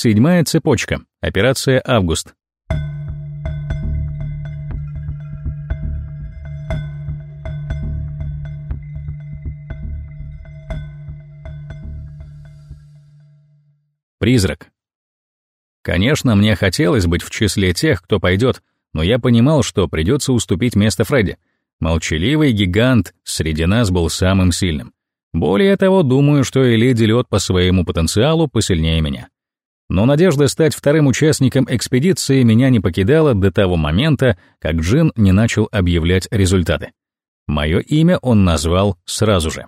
Седьмая цепочка. Операция «Август». Призрак. Конечно, мне хотелось быть в числе тех, кто пойдет, но я понимал, что придется уступить место Фредди. Молчаливый гигант среди нас был самым сильным. Более того, думаю, что и леди Лед по своему потенциалу посильнее меня. Но надежда стать вторым участником экспедиции меня не покидала до того момента, как Джин не начал объявлять результаты. Мое имя он назвал сразу же.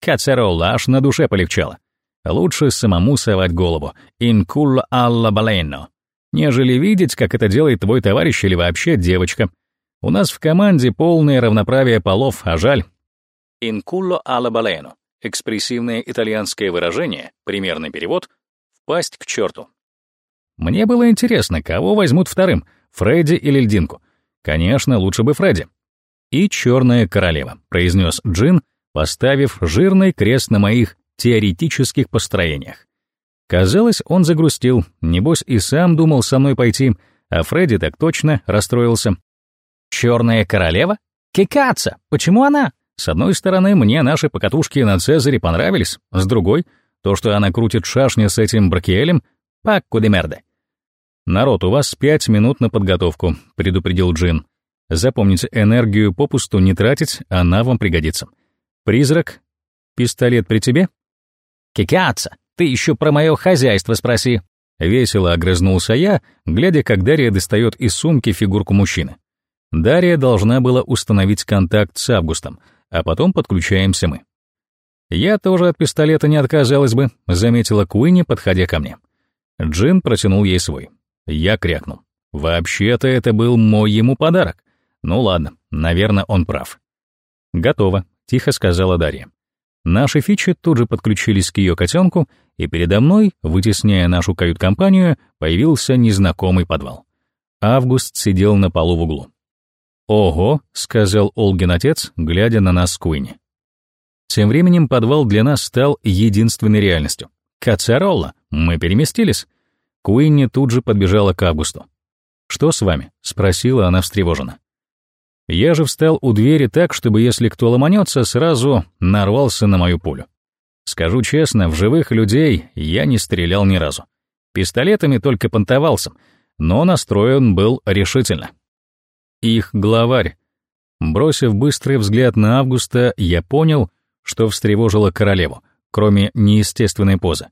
Кацеролла аж на душе полегчало. Лучше самому совать голову «инкулла алла балейно», нежели видеть, как это делает твой товарищ или вообще девочка. У нас в команде полное равноправие полов, а жаль. «Инкулло алла балейно» — экспрессивное итальянское выражение, примерный перевод «впасть к черту». Мне было интересно, кого возьмут вторым, Фредди или Льдинку. Конечно, лучше бы Фредди. «И черная королева», — произнес Джин, поставив жирный крест на моих теоретических построениях. Казалось, он загрустил, небось и сам думал со мной пойти, а Фредди так точно расстроился. «Черная королева? Кикаца! Почему она?» С одной стороны, мне наши покатушки на Цезаре понравились, с другой — то, что она крутит шашни с этим Бракиэлем, пакку де мерде. «Народ, у вас пять минут на подготовку», — предупредил Джин. «Запомните, энергию попусту не тратить, она вам пригодится. Призрак, пистолет при тебе?» «Кикаться! Ты еще про мое хозяйство спроси!» Весело огрызнулся я, глядя, как Дарья достает из сумки фигурку мужчины. Дарья должна была установить контакт с Августом, а потом подключаемся мы. «Я тоже от пистолета не отказалась бы», — заметила Куинни, подходя ко мне. Джин протянул ей свой. Я крякнул. «Вообще-то это был мой ему подарок. Ну ладно, наверное, он прав». «Готово», — тихо сказала Дарья. Наши фичи тут же подключились к ее котенку, и передо мной, вытесняя нашу кают-компанию, появился незнакомый подвал. Август сидел на полу в углу. «Ого», — сказал Олгин отец, глядя на нас с Куинни. Тем временем подвал для нас стал единственной реальностью. «Кацаролла, мы переместились». Куинни тут же подбежала к Августу. «Что с вами?» — спросила она встревоженно. Я же встал у двери так, чтобы если кто ломанется, сразу нарвался на мою пулю. Скажу честно, в живых людей я не стрелял ни разу. Пистолетами только понтовался, но настроен был решительно. Их главарь. Бросив быстрый взгляд на Августа, я понял, что встревожило королеву, кроме неестественной позы.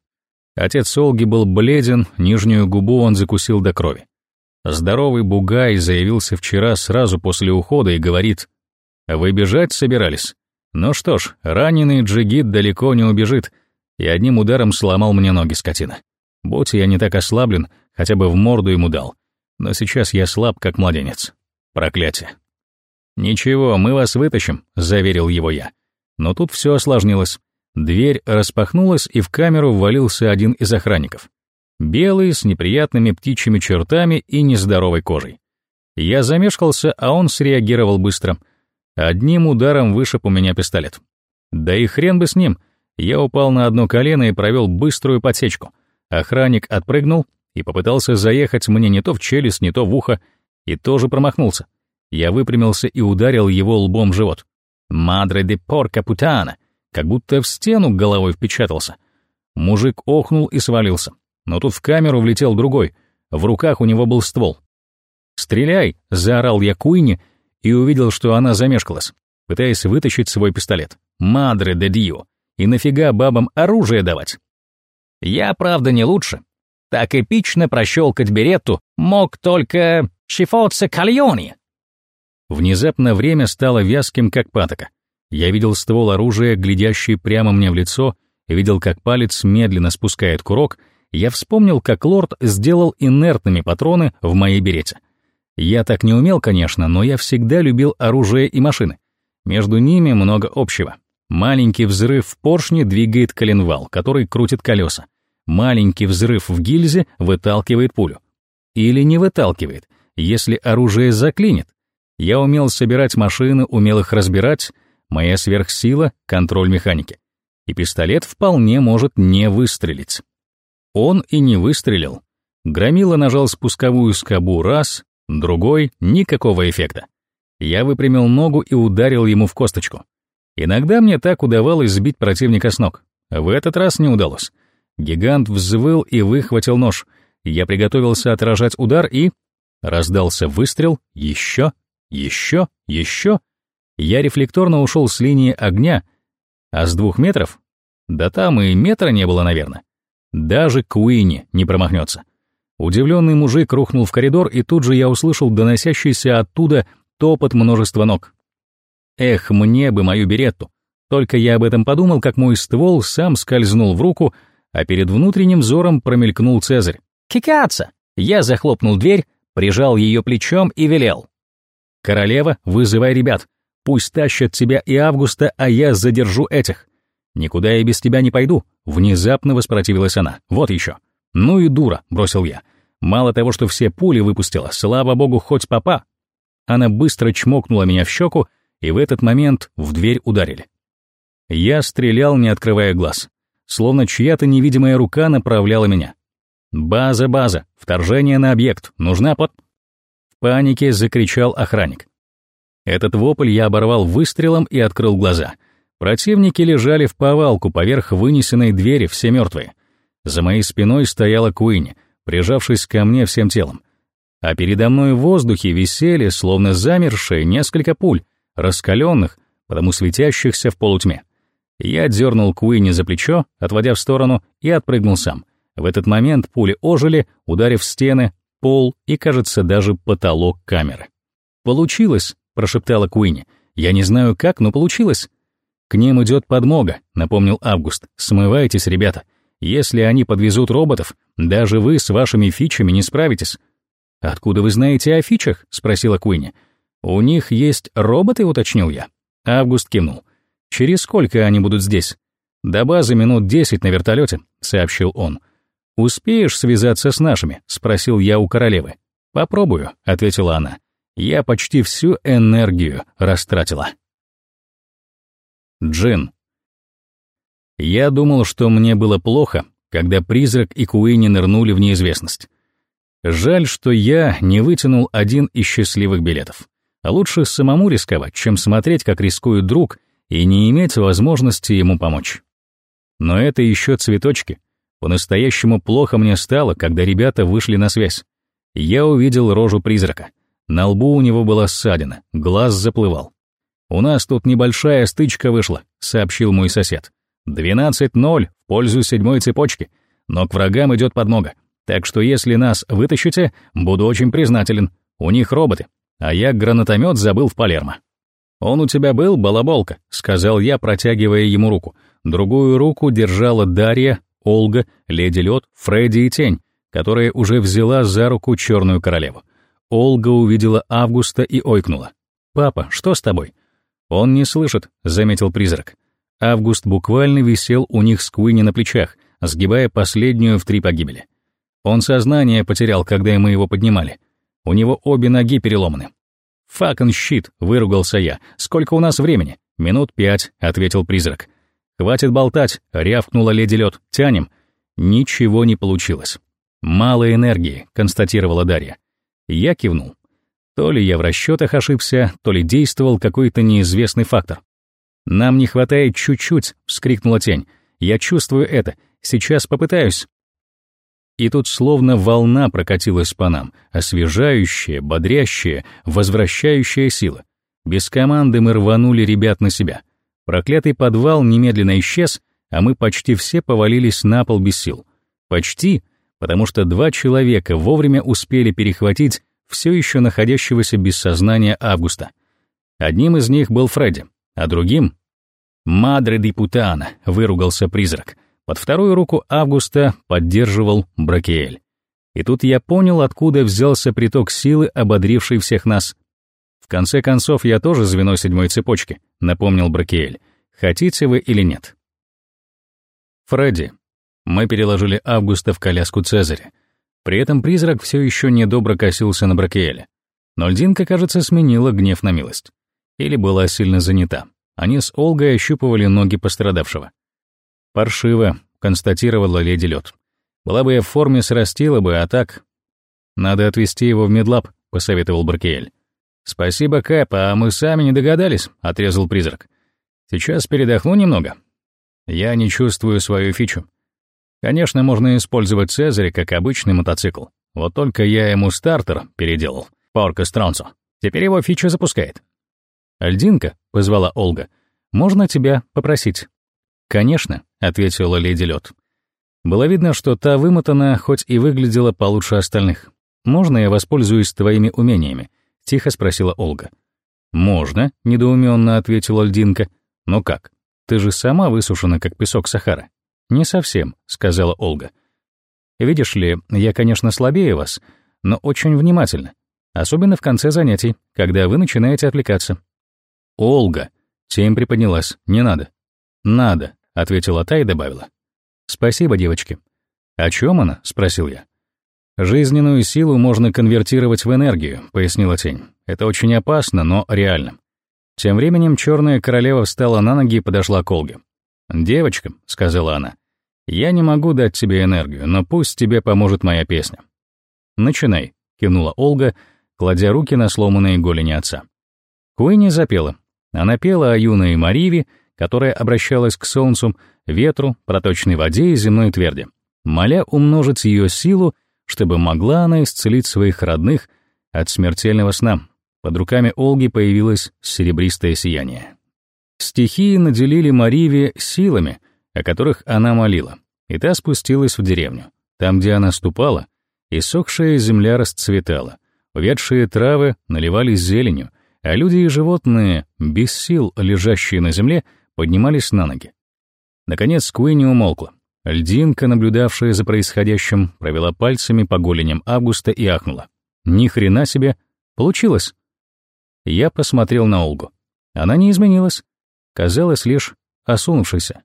Отец Олги был бледен, нижнюю губу он закусил до крови. Здоровый бугай заявился вчера сразу после ухода и говорит, «Вы бежать собирались? Ну что ж, раненый джигит далеко не убежит, и одним ударом сломал мне ноги скотина. Будь я не так ослаблен, хотя бы в морду ему дал. Но сейчас я слаб, как младенец. Проклятие. «Ничего, мы вас вытащим», — заверил его я. Но тут все осложнилось. Дверь распахнулась, и в камеру ввалился один из охранников. Белый, с неприятными птичьими чертами и нездоровой кожей. Я замешкался, а он среагировал быстро. Одним ударом вышиб у меня пистолет. Да и хрен бы с ним. Я упал на одно колено и провел быструю подсечку. Охранник отпрыгнул и попытался заехать мне не то в челюсть, не то в ухо, и тоже промахнулся. Я выпрямился и ударил его лбом в живот. «Мадре де порка путана!» Как будто в стену головой впечатался. Мужик охнул и свалился но тут в камеру влетел другой, в руках у него был ствол. «Стреляй!» — заорал я Куине и увидел, что она замешкалась, пытаясь вытащить свой пистолет. «Мадре де дио! И нафига бабам оружие давать?» «Я, правда, не лучше. Так эпично прощелкать беретту мог только Шифоце Кальони!» Внезапно время стало вязким, как патока. Я видел ствол оружия, глядящий прямо мне в лицо, видел, как палец медленно спускает курок — я вспомнил, как лорд сделал инертными патроны в моей берете. Я так не умел, конечно, но я всегда любил оружие и машины. Между ними много общего. Маленький взрыв в поршне двигает коленвал, который крутит колеса. Маленький взрыв в гильзе выталкивает пулю. Или не выталкивает, если оружие заклинит. Я умел собирать машины, умел их разбирать, моя сверхсила — контроль механики. И пистолет вполне может не выстрелить. Он и не выстрелил. Громила нажал спусковую скобу раз, другой — никакого эффекта. Я выпрямил ногу и ударил ему в косточку. Иногда мне так удавалось сбить противника с ног. В этот раз не удалось. Гигант взвыл и выхватил нож. Я приготовился отражать удар и... Раздался выстрел, еще, еще, еще. Я рефлекторно ушел с линии огня, а с двух метров? Да там и метра не было, наверное. Даже Куини не промахнется. Удивленный мужик рухнул в коридор, и тут же я услышал доносящийся оттуда топот множества ног. Эх, мне бы мою беретту. Только я об этом подумал, как мой ствол сам скользнул в руку, а перед внутренним взором промелькнул Цезарь. «Кикаться!» Я захлопнул дверь, прижал ее плечом и велел. «Королева, вызывай ребят. Пусть тащат тебя и Августа, а я задержу этих. Никуда я без тебя не пойду», — внезапно воспротивилась она. «Вот еще». «Ну и дура», — бросил я. «Мало того, что все пули выпустила, слава богу, хоть папа». Она быстро чмокнула меня в щеку, и в этот момент в дверь ударили. Я стрелял, не открывая глаз, словно чья-то невидимая рука направляла меня. «База, база! Вторжение на объект! Нужна под...» Панике закричал охранник. Этот вопль я оборвал выстрелом и открыл глаза. Противники лежали в повалку поверх вынесенной двери, все мертвые. За моей спиной стояла Куинни, прижавшись ко мне всем телом. А передо мной в воздухе висели, словно замершие, несколько пуль, раскаленных, потому светящихся в полутьме. Я дернул Куинни за плечо, отводя в сторону, и отпрыгнул сам. В этот момент пули ожили, ударив стены, пол и, кажется, даже потолок камеры. «Получилось!» — прошептала Куинни. «Я не знаю как, но получилось!» «К ним идет подмога», — напомнил Август. «Смывайтесь, ребята. Если они подвезут роботов, даже вы с вашими фичами не справитесь». «Откуда вы знаете о фичах?» — спросила Куинни. «У них есть роботы», — уточнил я. Август кивнул. «Через сколько они будут здесь?» «До базы минут десять на вертолете», — сообщил он. «Успеешь связаться с нашими?» — спросил я у королевы. «Попробую», — ответила она. «Я почти всю энергию растратила». Джин. Я думал, что мне было плохо, когда призрак и Куини нырнули в неизвестность. Жаль, что я не вытянул один из счастливых билетов. А лучше самому рисковать, чем смотреть, как рискует друг, и не иметь возможности ему помочь. Но это еще цветочки. По-настоящему плохо мне стало, когда ребята вышли на связь. Я увидел рожу призрака. На лбу у него была ссадина, глаз заплывал. «У нас тут небольшая стычка вышла», — сообщил мой сосед. «12-0 в пользу седьмой цепочки, но к врагам идет подмога. Так что если нас вытащите, буду очень признателен. У них роботы, а я гранатомет забыл в Палермо». «Он у тебя был, балаболка», — сказал я, протягивая ему руку. Другую руку держала Дарья, Олга, Леди Лед, Фредди и Тень, которая уже взяла за руку Черную Королеву. Олга увидела Августа и ойкнула. «Папа, что с тобой?» «Он не слышит», — заметил призрак. Август буквально висел у них с Куинни на плечах, сгибая последнюю в три погибели. Он сознание потерял, когда мы его поднимали. У него обе ноги переломаны. «Факен щит», — выругался я. «Сколько у нас времени?» «Минут пять», — ответил призрак. «Хватит болтать», — рявкнула леди лед. «Тянем». Ничего не получилось. «Мало энергии», — констатировала Дарья. Я кивнул. То ли я в расчетах ошибся, то ли действовал какой-то неизвестный фактор. «Нам не хватает чуть-чуть», — вскрикнула тень. «Я чувствую это. Сейчас попытаюсь». И тут словно волна прокатилась по нам, освежающая, бодрящая, возвращающая сила. Без команды мы рванули ребят на себя. Проклятый подвал немедленно исчез, а мы почти все повалились на пол без сил. Почти, потому что два человека вовремя успели перехватить все еще находящегося без сознания Августа. Одним из них был Фредди, а другим — «Мадре Путана», — выругался призрак — под вторую руку Августа поддерживал Бракеэль. И тут я понял, откуда взялся приток силы, ободривший всех нас. В конце концов, я тоже звено седьмой цепочки, напомнил Бракеэль. Хотите вы или нет? Фредди. Мы переложили Августа в коляску Цезаря. При этом призрак все еще недобро косился на Бракеэля. Но льдинка, кажется, сменила гнев на милость. Или была сильно занята. Они с Олгой ощупывали ноги пострадавшего. «Паршиво», — констатировала леди Лед. Была бы я в форме, срастила бы, а так... Надо отвезти его в медлаб, посоветовал Баркиэль. Спасибо, Кэп, а мы сами не догадались, отрезал призрак. Сейчас передохну немного. Я не чувствую свою фичу. Конечно, можно использовать Цезаря как обычный мотоцикл. Вот только я ему стартер переделал, Порко Стронцо. Теперь его фича запускает. «Альдинка», — позвала Ольга, — «можно тебя попросить?» «Конечно», — ответила леди Лед. Было видно, что та вымотана, хоть и выглядела получше остальных. «Можно я воспользуюсь твоими умениями?» — тихо спросила Ольга. «Можно», — недоуменно ответила Льдинка. «Но как? Ты же сама высушена, как песок Сахара». «Не совсем», — сказала Ольга. «Видишь ли, я, конечно, слабее вас, но очень внимательно, особенно в конце занятий, когда вы начинаете отвлекаться». «Ольга!» — тень приподнялась. «Не надо». «Надо», — ответила та и добавила. «Спасибо, девочки». «О чем она?» — спросил я. «Жизненную силу можно конвертировать в энергию», — пояснила тень. «Это очень опасно, но реально». Тем временем черная королева встала на ноги и подошла к Олге. «Девочка», — сказала она, — «я не могу дать тебе энергию, но пусть тебе поможет моя песня». «Начинай», — кивнула Ольга, кладя руки на сломанные голени отца. Куинни запела. Она пела о юной Мариве, которая обращалась к солнцу, ветру, проточной воде и земной тверди, моля умножить ее силу, чтобы могла она исцелить своих родных от смертельного сна. Под руками Олги появилось серебристое сияние. Стихии наделили Мариве силами, о которых она молила, и та спустилась в деревню. Там, где она ступала, иссохшая земля расцветала, увядшие травы наливались зеленью, а люди и животные, без сил лежащие на земле, поднимались на ноги. Наконец Куинни умолкла. Льдинка, наблюдавшая за происходящим, провела пальцами по голеням Августа и ахнула. Ни хрена себе, получилось. Я посмотрел на Олгу. Она не изменилась, казалась лишь осунувшейся.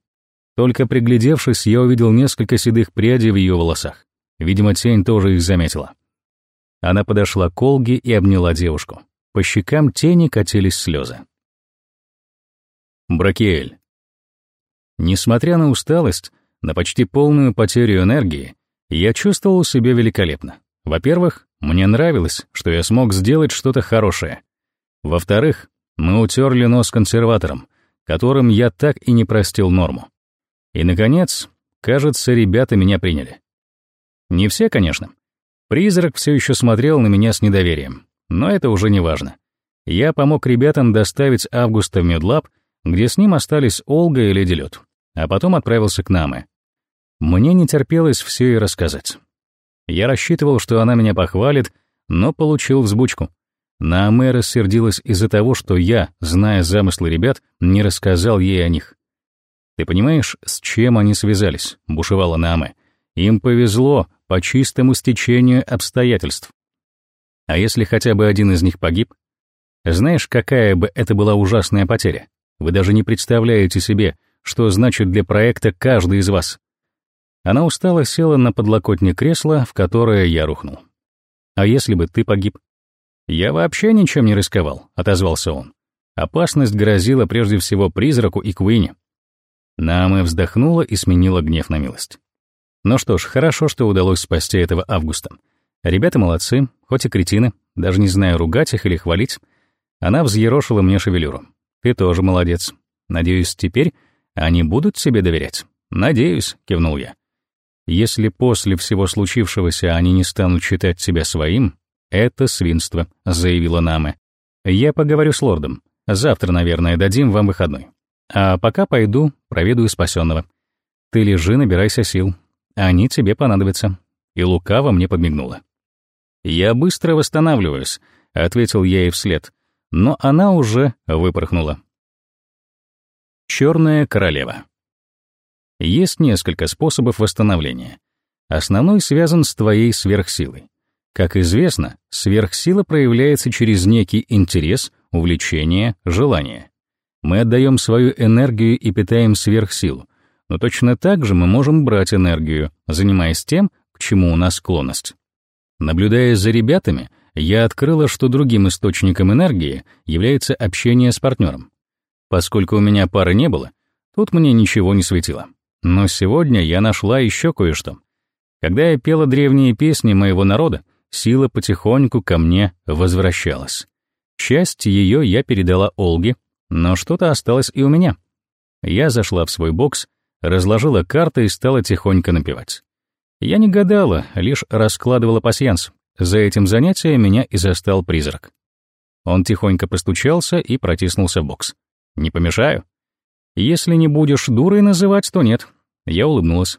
Только приглядевшись, я увидел несколько седых прядей в ее волосах. Видимо, тень тоже их заметила. Она подошла к Олге и обняла девушку. По щекам тени катились слезы. Бракиэль. Несмотря на усталость, на почти полную потерю энергии, я чувствовал себя великолепно. Во-первых, мне нравилось, что я смог сделать что-то хорошее. Во-вторых, мы утерли нос консерватором, которым я так и не простил норму. И, наконец, кажется, ребята меня приняли. Не все, конечно. Призрак все еще смотрел на меня с недоверием, но это уже не важно. Я помог ребятам доставить Августа в медлаб, где с ним остались Олга и Леди Лед, а потом отправился к Наме. Мне не терпелось все ей рассказать. Я рассчитывал, что она меня похвалит, но получил взбучку — Нааме рассердилась из-за того, что я, зная замыслы ребят, не рассказал ей о них. «Ты понимаешь, с чем они связались?» — бушевала Нааме. «Им повезло по чистому стечению обстоятельств. А если хотя бы один из них погиб? Знаешь, какая бы это была ужасная потеря? Вы даже не представляете себе, что значит для проекта каждый из вас». Она устало села на подлокотник кресла, в которое я рухнул. «А если бы ты погиб?» «Я вообще ничем не рисковал», — отозвался он. Опасность грозила прежде всего призраку и Куине. Нааме вздохнула и сменила гнев на милость. Ну что ж, хорошо, что удалось спасти этого Августа. Ребята молодцы, хоть и кретины, даже не знаю, ругать их или хвалить. Она взъерошила мне шевелюру. Ты тоже молодец. Надеюсь, теперь они будут себе доверять. Надеюсь, кивнул я. Если после всего случившегося они не станут считать себя своим, «Это свинство», — заявила Наме. «Я поговорю с лордом. Завтра, наверное, дадим вам выходной. А пока пойду, проведу спасенного. Ты лежи, набирайся сил. Они тебе понадобятся». И лукаво мне подмигнула. «Я быстро восстанавливаюсь», — ответил я ей вслед, но она уже выпорхнула. Черная королева. Есть несколько способов восстановления. Основной связан с твоей сверхсилой. Как известно, сверхсила проявляется через некий интерес, увлечение, желание. Мы отдаем свою энергию и питаем сверхсилу, но точно так же мы можем брать энергию, занимаясь тем, к чему у нас склонность. Наблюдая за ребятами, я открыла, что другим источником энергии является общение с партнером. Поскольку у меня пары не было, тут мне ничего не светило. Но сегодня я нашла еще кое-что. Когда я пела древние песни моего народа, сила потихоньку ко мне возвращалась. Часть ее я передала Олге, но что-то осталось и у меня. Я зашла в свой бокс, разложила карты и стала тихонько напевать. Я не гадала, лишь раскладывала пасьянс. За этим занятием меня и застал призрак. Он тихонько постучался и протиснулся в бокс. «Не помешаю?» «Если не будешь дурой называть, то нет». Я улыбнулась.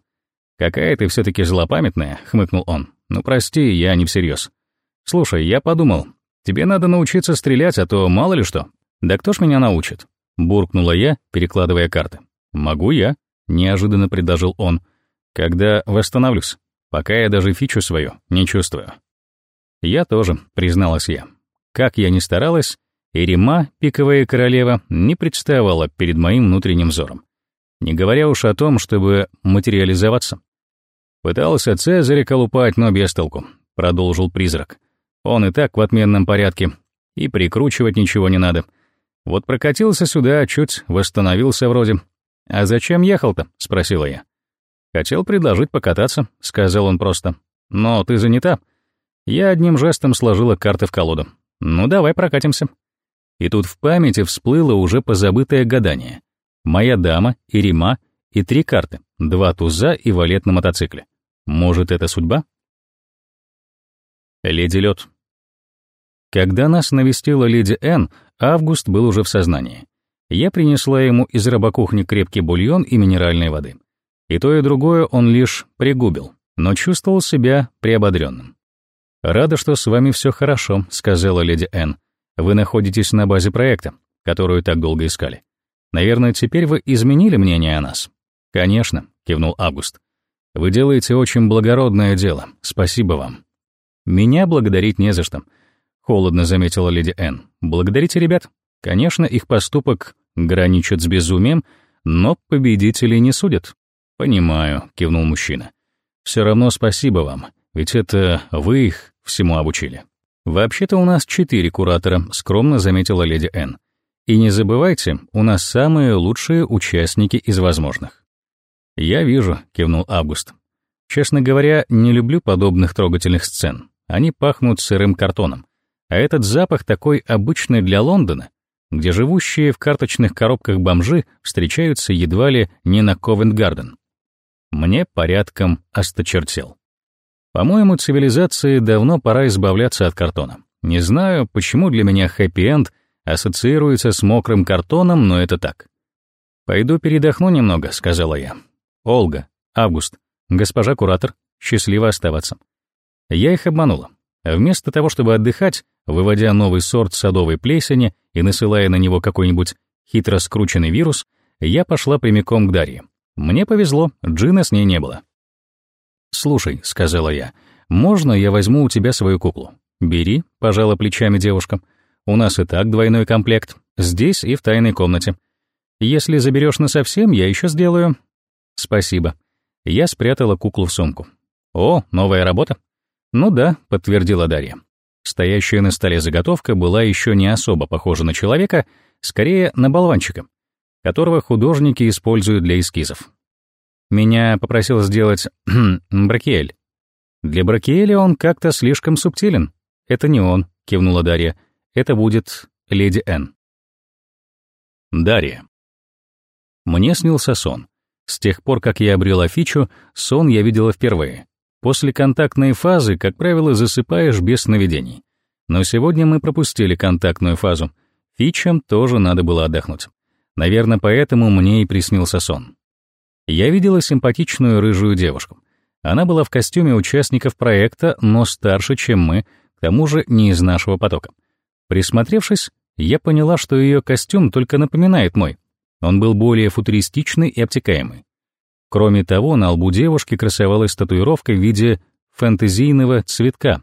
«Какая ты все-таки злопамятная», — хмыкнул он. «Ну прости, я не всерьез. Слушай, я подумал, тебе надо научиться стрелять, а то мало ли что. Да кто ж меня научит?» Буркнула я, перекладывая карты. «Могу я», — неожиданно предложил он. «Когда восстановлюсь. Пока я даже фичу свою не чувствую». «Я тоже», — призналась я. Как я ни старалась, Эрима, пиковая королева, не представала перед моим внутренним взором. Не говоря уж о том, чтобы материализоваться. Пытался Цезаря колупать, но без толку, продолжил призрак. Он и так в отменном порядке, и прикручивать ничего не надо. Вот прокатился сюда, чуть восстановился вроде. «А зачем ехал-то?» — спросила я. «Хотел предложить покататься», — сказал он просто. «Но ты занята». Я одним жестом сложила карты в колоду. «Ну, давай прокатимся». И тут в памяти всплыло уже позабытое гадание. Моя дама и Рима и три карты, два туза и валет на мотоцикле. Может, это судьба? Леди Лед. Когда нас навестила леди Н, Август был уже в сознании. Я принесла ему из рабокухни крепкий бульон и минеральной воды. И то, и другое он лишь пригубил, но чувствовал себя приободренным. «Рада, что с вами все хорошо», — сказала леди Н. «Вы находитесь на базе проекта, которую так долго искали. Наверное, теперь вы изменили мнение о нас?» «Конечно», — кивнул Август. «Вы делаете очень благородное дело. Спасибо вам». «Меня благодарить не за что», — холодно заметила леди Н. «Благодарите ребят. Конечно, их поступок граничит с безумием, но победителей не судят». «Понимаю», — кивнул мужчина. «Все равно спасибо вам, ведь это вы их всему обучили. Вообще-то у нас четыре куратора, скромно заметила леди Н. И не забывайте, у нас самые лучшие участники из возможных. Я вижу, кивнул Август. Честно говоря, не люблю подобных трогательных сцен. Они пахнут сырым картоном. А этот запах такой обычный для Лондона, где живущие в карточных коробках бомжи встречаются едва ли не на Ковент-Гарден. Мне порядком осточертел. По-моему, цивилизации давно пора избавляться от картона. Не знаю, почему для меня хэппи-энд ассоциируется с мокрым картоном, но это так. «Пойду передохну немного», — сказала я. «Олга, Август, госпожа куратор, счастливо оставаться». Я их обманула. Вместо того, чтобы отдыхать, выводя новый сорт садовой плесени и насылая на него какой-нибудь хитро скрученный вирус, я пошла прямиком к Дарье. Мне повезло, Джина с ней не было. «Слушай», — сказала я, — «можно я возьму у тебя свою куклу?» «Бери», — пожала плечами девушка. «У нас и так двойной комплект, здесь и в тайной комнате. Если заберешь насовсем, я еще сделаю». «Спасибо». Я спрятала куклу в сумку. «О, новая работа?» «Ну да», — подтвердила Дарья. Стоящая на столе заготовка была еще не особо похожа на человека, скорее на болванчика, которого художники используют для эскизов. Меня попросил сделать Бракиэль. Для Бракиэля он как-то слишком субтилен. Это не он, кивнула Дарья. Это будет леди Н. Дарья. Мне снился сон. С тех пор, как я обрела фичу, сон я видела впервые. После контактной фазы, как правило, засыпаешь без сновидений. Но сегодня мы пропустили контактную фазу. Фичам тоже надо было отдохнуть. Наверное, поэтому мне и приснился сон. Я видела симпатичную рыжую девушку. Она была в костюме участников проекта, но старше, чем мы, к тому же не из нашего потока. Присмотревшись, я поняла, что ее костюм только напоминает мой. Он был более футуристичный и обтекаемый. Кроме того, на лбу девушки красовалась татуировка в виде фэнтезийного цветка,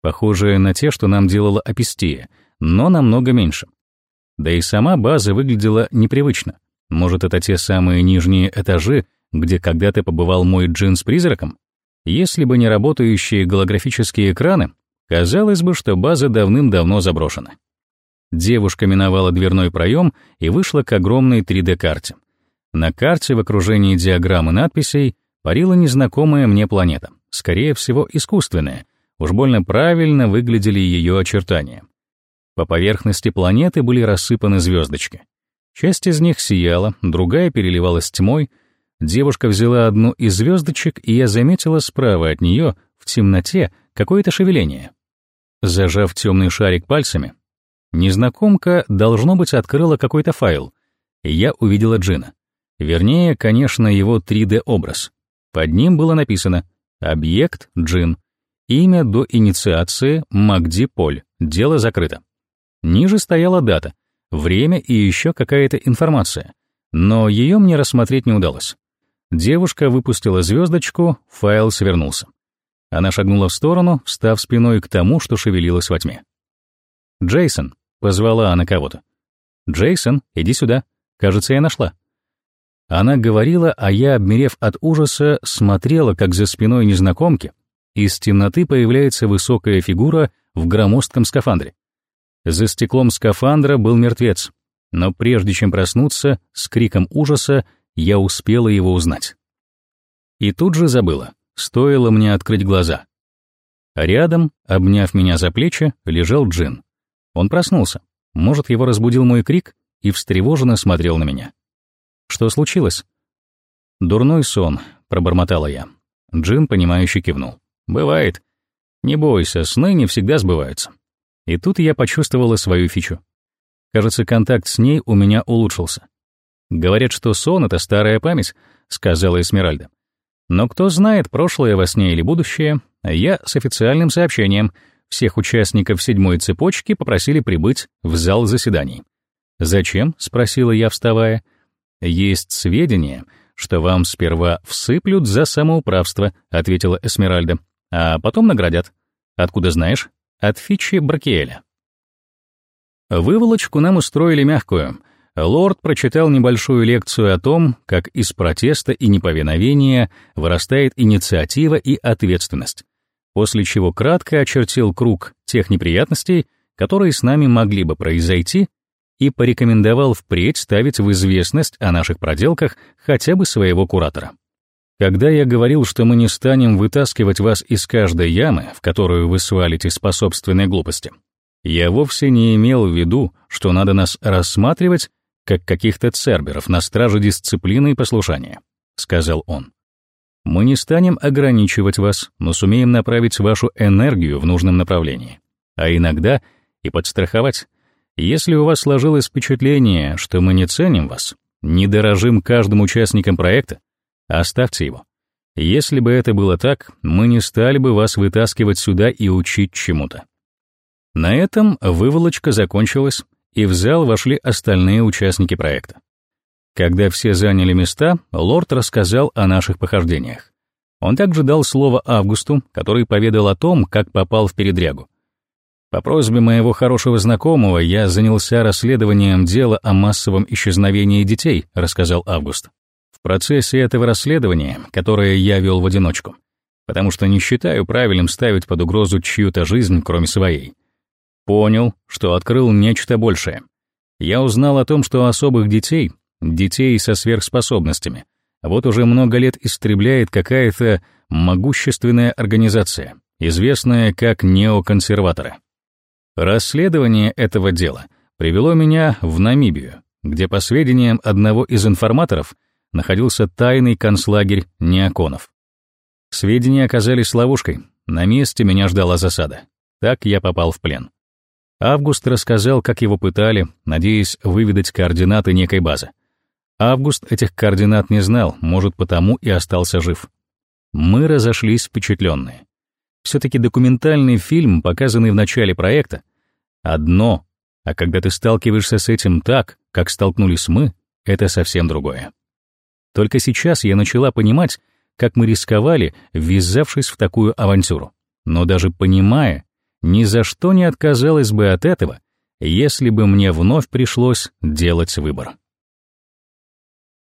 похожая на те, что нам делала Апистия, но намного меньше. Да и сама база выглядела непривычно. Может, это те самые нижние этажи, где когда-то побывал мой джин с призраком? Если бы не работающие голографические экраны, казалось бы, что база давным-давно заброшена. Девушка миновала дверной проем и вышла к огромной 3D-карте. На карте в окружении диаграммы надписей парила незнакомая мне планета. скорее всего, искусственная, уж больно правильно выглядели ее очертания. По поверхности планеты были рассыпаны звездочки. Часть из них сияла, другая переливалась тьмой. Девушка взяла одну из звездочек, и я заметила справа от нее, в темноте, какое-то шевеление. Зажав темный шарик пальцами, незнакомка, должно быть, открыла какой-то файл, я увидела Джина. Вернее, конечно, его 3D-образ. Под ним было написано «Объект Джин», имя до инициации Магди Поль, дело закрыто. Ниже стояла дата, время и еще какая-то информация, но ее мне рассмотреть не удалось. Девушка выпустила звездочку, файл свернулся. Она шагнула в сторону, встав спиной к тому, что шевелилось во тьме. «Джейсон», — позвала она кого-то. «Джейсон, иди сюда. Кажется, я нашла». Она говорила, а я, обмерев от ужаса, смотрела, как за спиной незнакомки из темноты появляется высокая фигура в громоздком скафандре. За стеклом скафандра был мертвец, но прежде чем проснуться, с криком ужаса я успела его узнать. И тут же забыла, стоило мне открыть глаза. Рядом, обняв меня за плечи, лежал Джин. Он проснулся, может, его разбудил мой крик, и встревоженно смотрел на меня. «Что случилось?» «Дурной сон», — пробормотала я. Джин, понимающе кивнул. «Бывает. Не бойся, сны не всегда сбываются. И тут я почувствовала свою фичу. Кажется, контакт с ней у меня улучшился. «Говорят, что сон — это старая память», — сказала Эсмеральда. «Но кто знает, прошлое во сне или будущее, я с официальным сообщением всех участников седьмой цепочки попросили прибыть в зал заседаний». «Зачем?» — спросила я, вставая. «Есть сведения, что вам сперва всыплют за самоуправство», — ответила Эсмеральда, «а потом наградят. Откуда знаешь?» От Фичи Бракиэля. Выволочку нам устроили мягкую. Лорд прочитал небольшую лекцию о том, как из протеста и неповиновения вырастает инициатива и ответственность, после чего кратко очертил круг тех неприятностей, которые с нами могли бы произойти, и порекомендовал впредь ставить в известность о наших проделках хотя бы своего куратора. Когда я говорил, что мы не станем вытаскивать вас из каждой ямы, в которую вы свалитесь по собственной глупости, я вовсе не имел в виду, что надо нас рассматривать как каких-то церберов на страже дисциплины и послушания, сказал он. Мы не станем ограничивать вас, но сумеем направить вашу энергию в нужном направлении, а иногда и подстраховать. Если у вас сложилось впечатление, что мы не ценим вас, не дорожим каждым участником проекта, Оставьте его. Если бы это было так, мы не стали бы вас вытаскивать сюда и учить чему-то. На этом выволочка закончилась, и в зал вошли остальные участники проекта. Когда все заняли места, лорд рассказал о наших похождениях. Он также дал слово Августу, который поведал о том, как попал в передрягу. По просьбе моего хорошего знакомого я занялся расследованием дела о массовом исчезновении детей, рассказал Август в процессе этого расследования, которое я вел в одиночку, потому что не считаю правильным ставить под угрозу чью-то жизнь, кроме своей. Понял, что открыл нечто большее. Я узнал о том, что особых детей, детей со сверхспособностями, вот уже много лет истребляет какая-то могущественная организация, известная как неоконсерваторы. Расследование этого дела привело меня в Намибию, где, по сведениям одного из информаторов, находился тайный концлагерь неоконов. Сведения оказались ловушкой, на месте меня ждала засада. Так я попал в плен. Август рассказал, как его пытали, надеясь выведать координаты некой базы. Август этих координат не знал, может, потому и остался жив. Мы разошлись впечатленные. Все-таки документальный фильм, показанный в начале проекта, одно, а когда ты сталкиваешься с этим так, как столкнулись мы, это совсем другое. Только сейчас я начала понимать, как мы рисковали, ввязавшись в такую авантюру. Но даже понимая, ни за что не отказалась бы от этого, если бы мне вновь пришлось делать выбор.